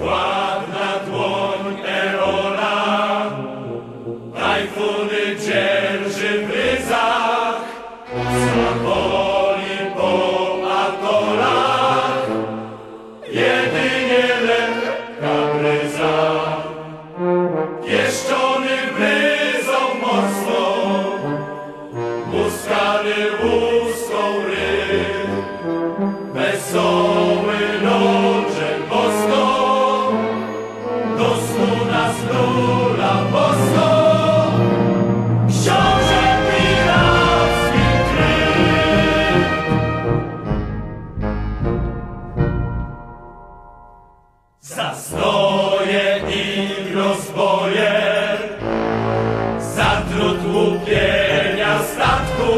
Ładna dłoń Eola, tajfuny dzierży bryza. Za stoje i rozboje, za trud łupienia statku,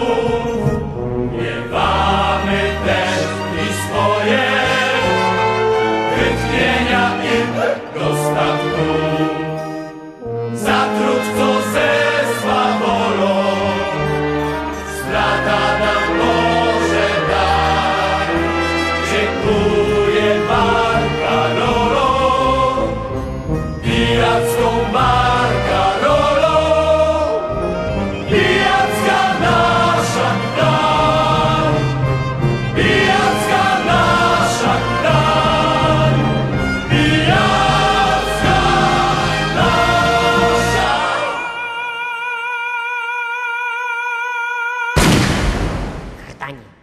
miewamy też i swoje wytchnienia i... катании.